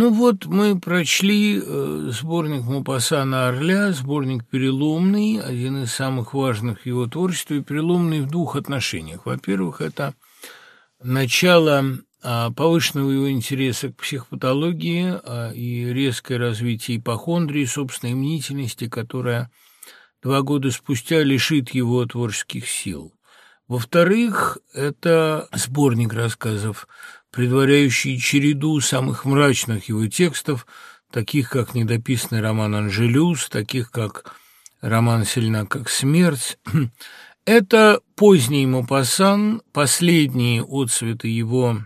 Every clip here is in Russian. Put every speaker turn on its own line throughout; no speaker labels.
Ну вот, мы прочли э, сборник Мопассана «Орля», сборник «Переломный», один из самых важных его творчеств, и «Переломный» в двух отношениях. Во-первых, это начало а, повышенного его интереса к психопатологии а, и резкое развитие ипохондрии, собственной мнительности, которая два года спустя лишит его творческих сил. Во-вторых, это сборник рассказов предваряющий череду самых мрачных его текстов, таких как недописанный роман «Анжелюс», таких как роман «Сильна как смерть». Это поздний Мопассан, последние отцветы его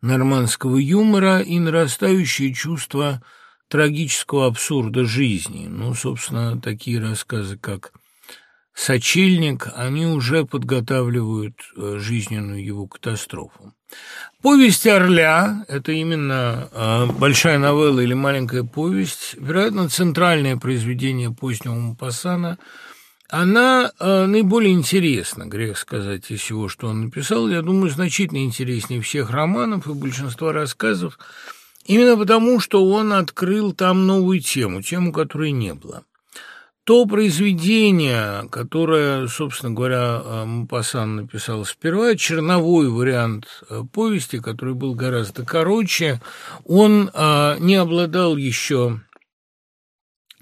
нормандского юмора и нарастающее чувство трагического абсурда жизни. Ну, собственно, такие рассказы, как сочельник, они уже подготавливают э, жизненную его катастрофу. Повесть «Орля» — это именно э, большая новелла или маленькая повесть, вероятно, центральное произведение позднего Мапассана. Она э, наиболее интересна, грех сказать, из всего, что он написал. Я думаю, значительно интереснее всех романов и большинства рассказов, именно потому, что он открыл там новую тему, тему, которой не было. То произведение, которое, собственно говоря, э, Мапасан написал сперва, черновой вариант э, повести, который был гораздо короче, он а, не обладал еще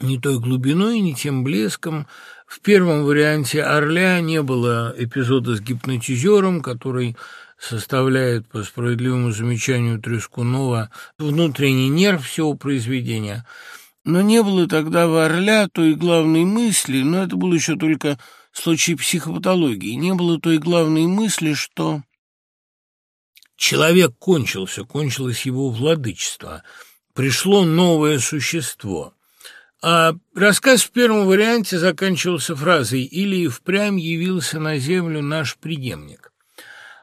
ни той глубиной, ни тем блеском. В первом варианте «Орля» не было эпизода с гипнотизером, который составляет, по справедливому замечанию Трескунова, внутренний нерв всего произведения – но не было тогда в Орля той главной мысли, но это был еще только случай психопатологии, не было той главной мысли, что человек кончился, кончилось его владычество, пришло новое существо. А рассказ в первом варианте заканчивался фразой «или впрямь явился на землю наш преемник».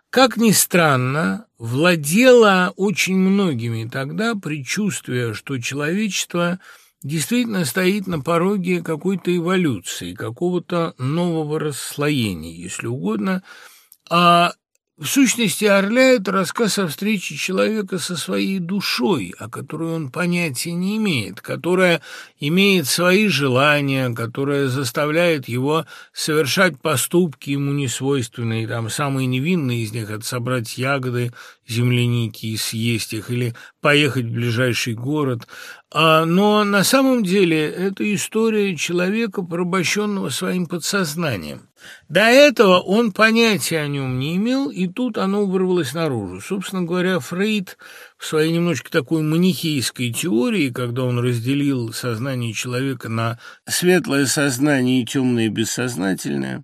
Как ни странно, владело очень многими тогда предчувствие, что человечество – действительно стоит на пороге какой-то эволюции, какого-то нового расслоения, если угодно, а в сущности, «Орля» — это рассказ о встрече человека со своей душой, о которой он понятия не имеет, которая имеет свои желания, которая заставляет его совершать поступки ему несвойственные, там самые невинные из них — это собрать ягоды, земляники и съесть их, или поехать в ближайший город. А, но на самом деле это история человека, порабощенного своим подсознанием. До этого он понятия о нем не имел, и тут оно вырвалось наружу. Собственно говоря, Фрейд в своей немножко такой манихейской теории, когда он разделил сознание человека на светлое сознание и темное бессознательное,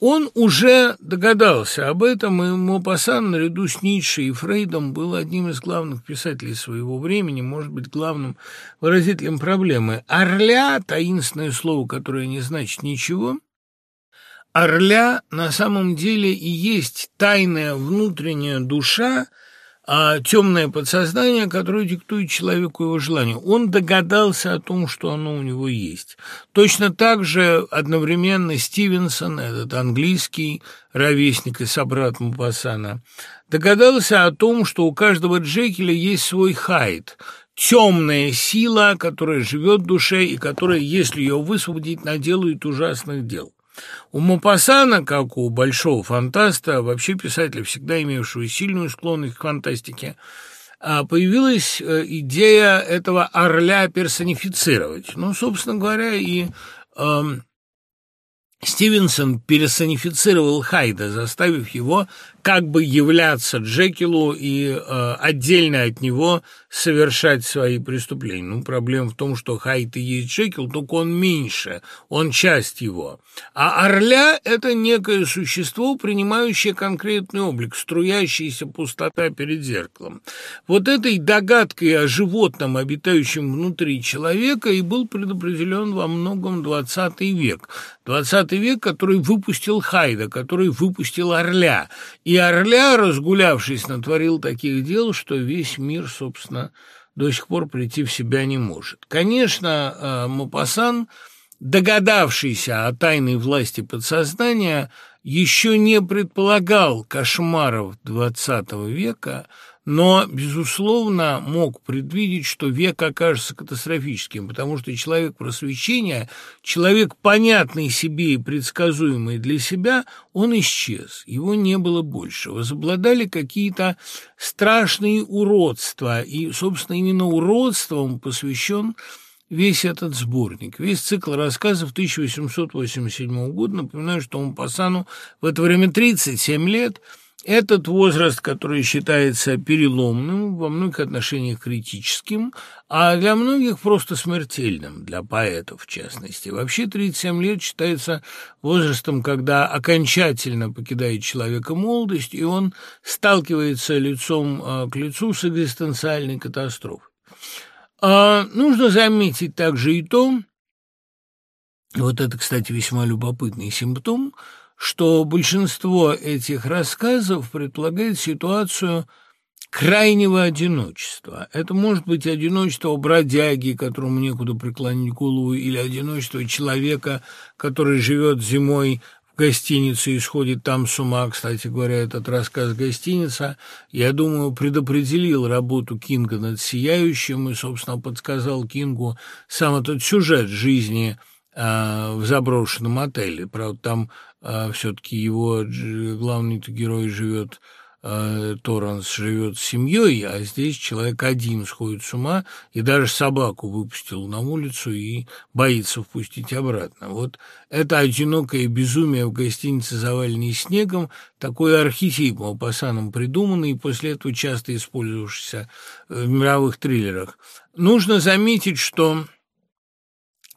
он уже догадался об этом, и Мопассан наряду с Ницше и Фрейдом был одним из главных писателей своего времени, может быть, главным выразителем проблемы. «Орля» — таинственное слово, которое не значит ничего. «Орля» на самом деле и есть тайная внутренняя душа, а темное подсознание, которое диктует человеку его желание. Он догадался о том, что оно у него есть. Точно так же одновременно Стивенсон, этот английский ровесник и собрат Мупасана, догадался о том, что у каждого Джекеля есть свой хайд, темная сила, которая живет в душе и которая, если ее высвободить, наделает ужасных дел. У Мопассана, как у большого фантаста, вообще писателя, всегда имевшего сильную склонность к фантастике, а, появилась э, идея этого орля персонифицировать. Ну, собственно говоря, и э, Стивенсон персонифицировал Хайда, заставив его как бы являться Джекилу и э, отдельно от него совершать свои преступления. Ну, проблема в том, что Хайд и есть Джекил, только он меньше, он часть его. А Орля — это некое существо, принимающее конкретный облик, струящаяся пустота перед зеркалом. Вот этой догадкой о животном, обитающем внутри человека, и был предопределен во многом XX век. XX век, который выпустил Хайда, который выпустил Орля. И Орля, разгулявшись, натворил таких дел, что весь мир, собственно, до сих пор прийти в себя не может. Конечно, э, Мапасан, догадавшийся о тайной власти подсознания, еще не предполагал кошмаров XX века, но, безусловно, мог предвидеть, что век окажется катастрофическим, потому что человек просвещения, человек, понятный себе и предсказуемый для себя, он исчез, его не было больше. Возобладали какие-то страшные уродства, и, собственно, именно уродством посвящен весь этот сборник, весь цикл рассказов 1887 года. Напоминаю, что Мапасану в это время 37 лет. Этот возраст, который считается переломным, во многих отношениях критическим, а для многих просто смертельным, для поэтов в частности. Вообще 37 лет считается возрастом, когда окончательно покидает человека молодость, и он сталкивается лицом а, к лицу с экзистенциальной катастрофой. А нужно заметить также и то, вот это, кстати, весьма любопытный симптом, что большинство этих рассказов предполагает ситуацию крайнего одиночества. Это может быть одиночество бродяги, которому некуда преклонить голову, или одиночество человека, который живет зимой гостинице и сходит там с ума. Кстати говоря, этот рассказ «Гостиница», я думаю, предопределил работу Кинга над «Сияющим» и, собственно, подсказал Кингу сам этот сюжет жизни в заброшенном отеле. Правда, там э, все-таки его главный герой живет э, Торренс живет с семьей, а здесь человек один сходит с ума и даже собаку выпустил на улицу и боится впустить обратно. Вот это одинокое безумие в гостинице, заваленной снегом, такой архетип Мопассаном придуманный и после этого часто использовавшийся в мировых триллерах. Нужно заметить, что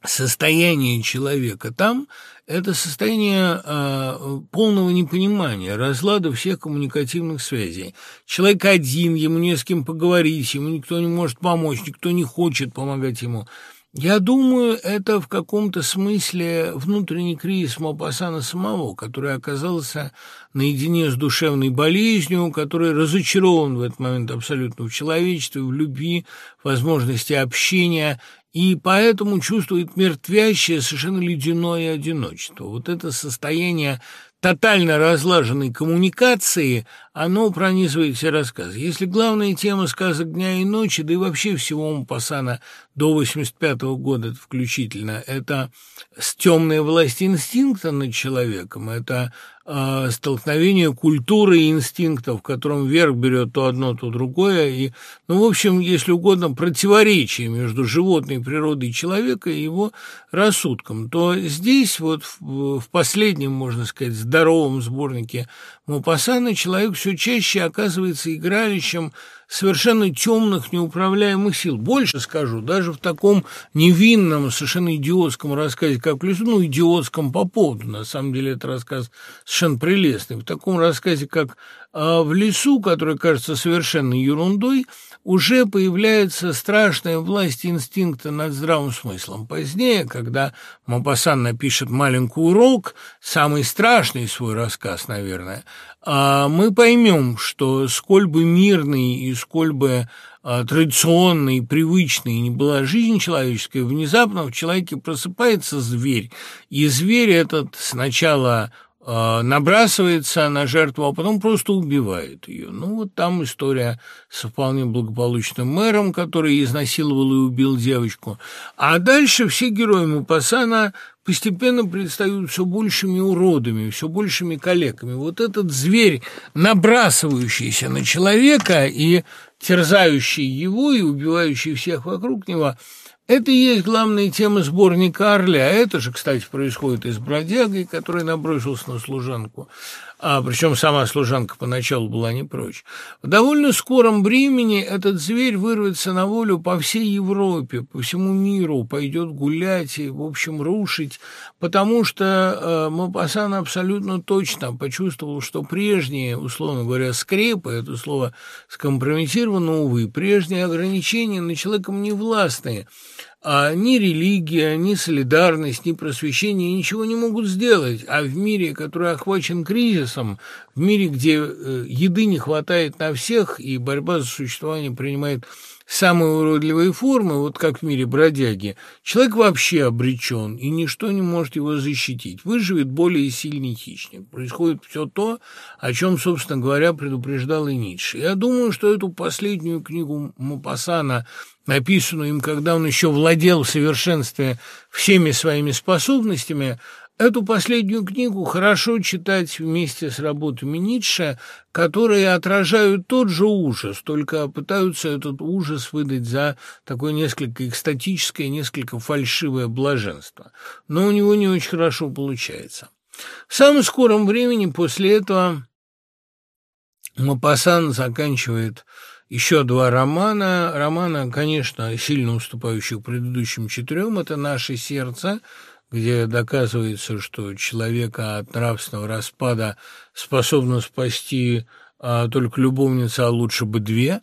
состояние человека там – это состояние э, полного непонимания, разлада всех коммуникативных связей. Человек один, ему не с кем поговорить, ему никто не может помочь, никто не хочет помогать ему. Я думаю, это в каком-то смысле внутренний кризис Мопассана самого, который оказался наедине с душевной болезнью, который разочарован в этот момент абсолютно в человечестве, в любви, в возможности общения – и поэтому чувствует мертвящее, совершенно ледяное одиночество. Вот это состояние тотально разлаженной коммуникации, оно пронизывает все рассказы. Если главная тема сказок дня и ночи, да и вообще всего Мапасана до 85 -го года включительно, это темная власть инстинкта над человеком, это э, столкновение культуры и инстинктов, в котором верх берет то одно, то другое, и, ну, в общем, если угодно, противоречие между животной природой человека и его рассудком, то здесь вот в, в последнем, можно сказать, здоровом сборнике Мапасана человек все чаще оказывается игралищем совершенно темных, неуправляемых сил. Больше скажу, даже в таком невинном, совершенно идиотском рассказе, как лесу, ну, идиотском по поводу, на самом деле, это рассказ совершенно прелестный. В таком рассказе, как а в лесу, который кажется совершенно ерундой, уже появляется страшная власть инстинкта над здравым смыслом. Позднее, когда Мапасан напишет «Маленький урок», самый страшный свой рассказ, наверное, а мы поймем, что сколь бы мирный и сколь бы а, традиционной, привычной не была жизнь человеческая, внезапно в человеке просыпается зверь, и зверь этот сначала набрасывается на жертву, а потом просто убивает ее. Ну, вот там история с вполне благополучным мэром, который изнасиловал и убил девочку. А дальше все герои Мапасана постепенно предстают все большими уродами, все большими коллегами. Вот этот зверь, набрасывающийся на человека и терзающий его и убивающий всех вокруг него – это и есть главная тема сборника «Орля». Это же, кстати, происходит и с бродягой, который набросился на служанку а причем сама служанка поначалу была не прочь. В довольно скором времени этот зверь вырвется на волю по всей Европе, по всему миру, пойдет гулять и, в общем, рушить, потому что э, Мапасан абсолютно точно почувствовал, что прежние, условно говоря, скрепы, это слово скомпрометировано, увы, прежние ограничения на человеком не властные, а ни религия, ни солидарность, ни просвещение ничего не могут сделать. А в мире, который охвачен кризисом, в мире, где э, еды не хватает на всех, и борьба за существование принимает самые уродливые формы, вот как в мире бродяги, человек вообще обречен, и ничто не может его защитить. Выживет более сильный хищник. Происходит все то, о чем, собственно говоря, предупреждал и Ницше. Я думаю, что эту последнюю книгу Мапасана, написанную им, когда он еще владел в совершенстве всеми своими способностями, Эту последнюю книгу хорошо читать вместе с работами Ницше, которые отражают тот же ужас, только пытаются этот ужас выдать за такое несколько экстатическое, несколько фальшивое блаженство. Но у него не очень хорошо получается. В самом скором времени после этого Мапасан заканчивает еще два романа. Романа, конечно, сильно уступающих предыдущим четырем. Это «Наше сердце», где доказывается, что человека от нравственного распада способна спасти а, только любовница, а лучше бы две.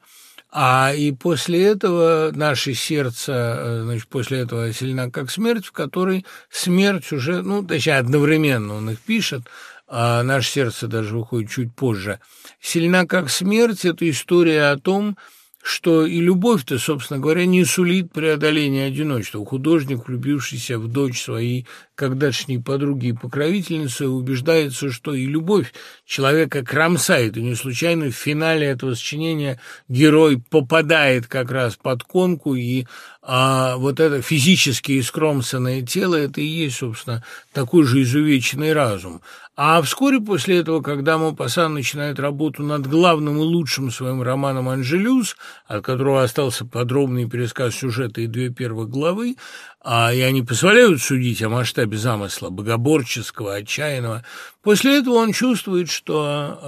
А и после этого наше сердце, э, значит, после этого сильна как смерть, в которой смерть уже, ну, точнее, одновременно он их пишет, а наше сердце даже выходит чуть позже. Сильна как смерть – это история о том, что и любовь-то, собственно говоря, не сулит преодоления одиночества. Художник, влюбившийся в дочь своей когда-шней подруги и покровительницы, убеждается, что и любовь человека кромсает, и не случайно в финале этого сочинения герой попадает как раз под конку, и а, вот это физически искромсанное тело, это и есть, собственно, такой же изувеченный разум. А вскоре после этого, когда Мопассан начинает работу над главным и лучшим своим романом «Анжелюс», от которого остался подробный пересказ сюжета и две первых главы, а и они позволяют судить о масштабе замысла, богоборческого, отчаянного. После этого он чувствует, что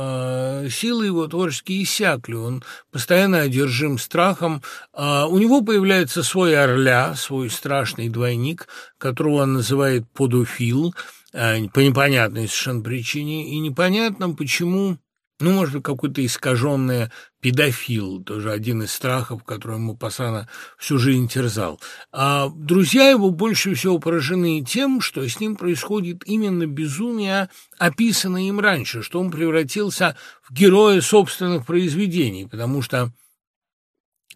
э, силы его творческие иссякли, он постоянно одержим страхом. Э, у него появляется свой орля, свой страшный двойник, которого он называет подофил, э, по непонятной совершенно причине, и непонятно, почему ну, может быть, какой-то искаженный педофил, тоже один из страхов, который ему Пасана всю жизнь терзал. А друзья его больше всего поражены тем, что с ним происходит именно безумие, описанное им раньше, что он превратился в героя собственных произведений, потому что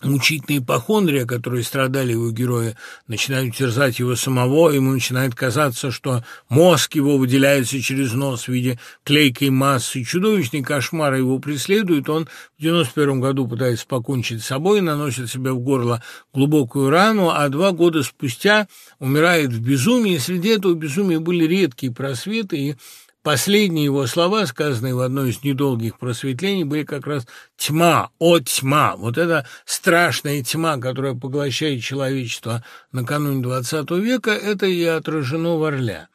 мучительные ипохондрия, которые страдали его герои, начинают терзать его самого, ему начинает казаться, что мозг его выделяется через нос в виде клейкой массы, чудовищный кошмар его преследует, он в 91 году пытается покончить с собой, наносит себе в горло глубокую рану, а два года спустя умирает в безумии, среди этого безумия были редкие просветы, и Последние его слова, сказанные в одной из недолгих просветлений, были как раз «тьма, о тьма». Вот эта страшная тьма, которая поглощает человечество накануне XX века, это и отражено в «Орле».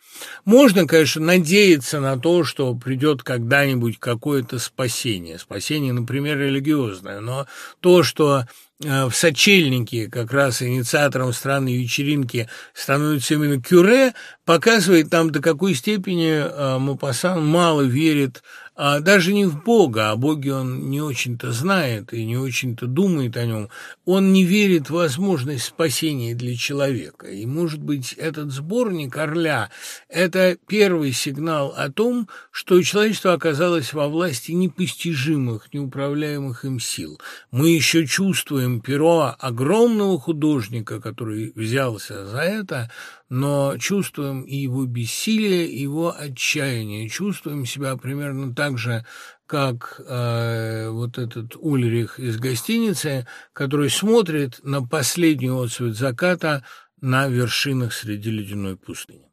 Можно, конечно, надеяться на то, что придет когда-нибудь какое-то спасение. Спасение, например, религиозное. Но то, что в сочельнике как раз инициатором странной вечеринки становится именно Кюре, показывает нам, до какой степени э, Мапасан мало верит а даже не в Бога, о Боге он не очень-то знает и не очень-то думает о нем, он не верит в возможность спасения для человека. И, может быть, этот сборник «Орля» — это первый сигнал о том, что человечество оказалось во власти непостижимых, неуправляемых им сил. Мы еще чувствуем перо огромного художника, который взялся за это, но чувствуем и его бессилие, и его отчаяние, чувствуем себя примерно так же, как э, вот этот Ульрих из гостиницы, который смотрит на последний отцвет заката на вершинах среди ледяной пустыни.